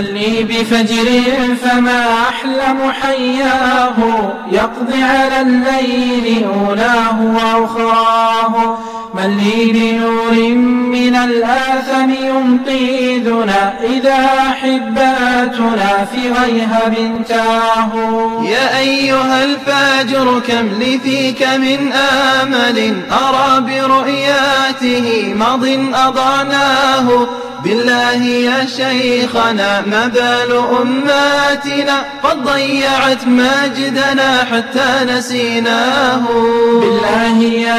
لي بفجر فما أحلم حياه يقضي على الليل أولاه وأخراه. من لي بنور من الآثم ينقذنا إذا أحباتنا في غيهب تاه يا أيها الفاجر كم لي فيك من آمل؟ أرى برؤياته مض أضعناه. بالله يا شيخنا ما بال أماتنا؟ قد ضيعت مجدنا حتى نسيناه. بالله يا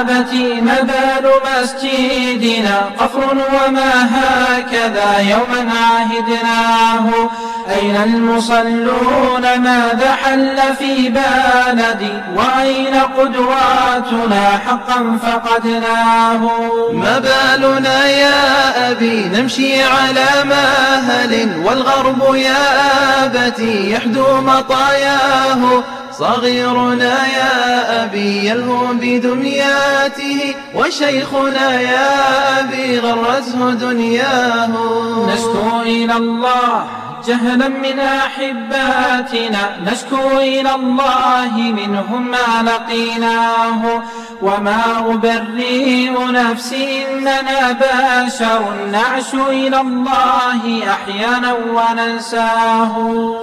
آبتي ما بال مسجدنا؟ قفر وما هكذا يوما عهدناه. أين المصلون؟ ماذا حل في بلدي وأين قدواتنا؟ حقا فقدناه. ما بالنا يا أبي؟ نمشي على مهل والغرب يا أبتي يحدو مطاياه. صغيرنا يا أبي يلهو بدنياته وشيخنا يا أبي غرته دنياه. نشكو إلى الله. جهلا من أحباتنا نشكو إلى الله منهم ما لقيناه. وما أبرئ نفسي إننا بشر نعش إلى الله أحيانا وننساه.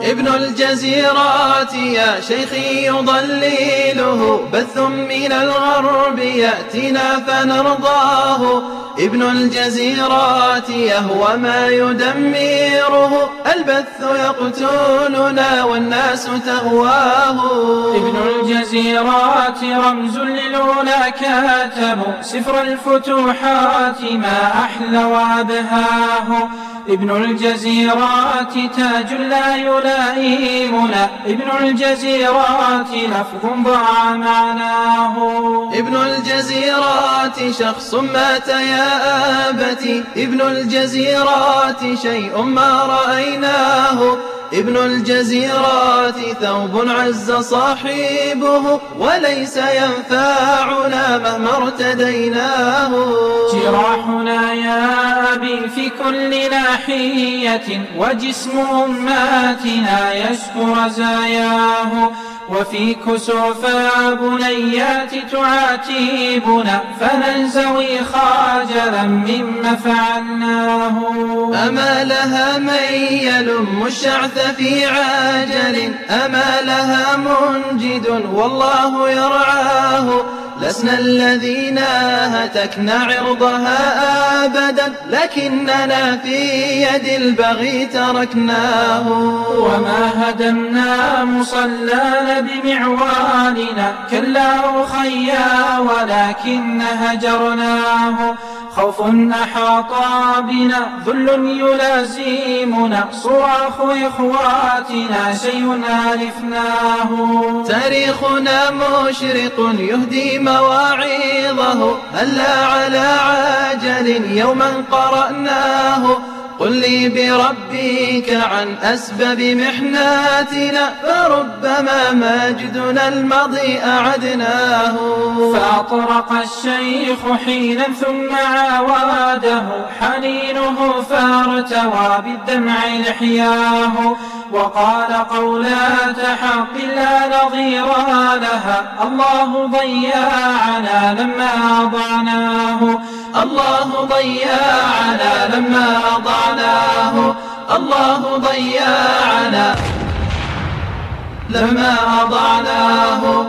ابن الجزيرات يا شيخي يضلله بث من الغرب يأتنا فنرضاه. ابن الجزيرات يهوى ما يدمره البث يقتلنا والناس تهواه ابن الجزيرات رمز للأولى كاتب سفر الفتوحات ما أحلى وأبهاه. ابن الجزيرات تاج لا يلائمنا. ابن الجزيرات لفظ ضاع معناه. ابن الجزيرات شخص مات يا آبتي. ابن الجزيرات شيء ما رأيناه. ابن الجزيرات ثوب عز صاحبه وليس ينفعنا مهما ارتديناه. جراحنا يا أبي في كل ناحية وجسم أماتنا يشكو رزاياه. وفي كسوف بنيات تعاتبنا فننزوي خاجلا مما فعلناه. أما لها من يلم الشعث في عاجل. أما لها منجد والله يرعاه. لسنا الذين هتكنا عرضها أبدا لكننا في يد البغي تركناه. وما هدمنا مصلانا بمعوالنا كلا أخيا ولكن هجرناه. خوف أحاط بنا ذل يلازمنا. صراخ إخواتنا شيء ألفناه. تاريخنا مشرق يهدي مواعظه هلا على عاجل يوما قرأناه. قل لي بربك عن أسباب محناتنا فربما مجدنا المضي أعدناه فأطرق الشيخ حينا ثم عاواده حنينه فارتوى بالدمع لحياه. وقال قولات حق لا نظير لها الله ضيعنا لما أضعناه الله ضيعنا لما أضعناه. الله ضيعنا لما أضعناه.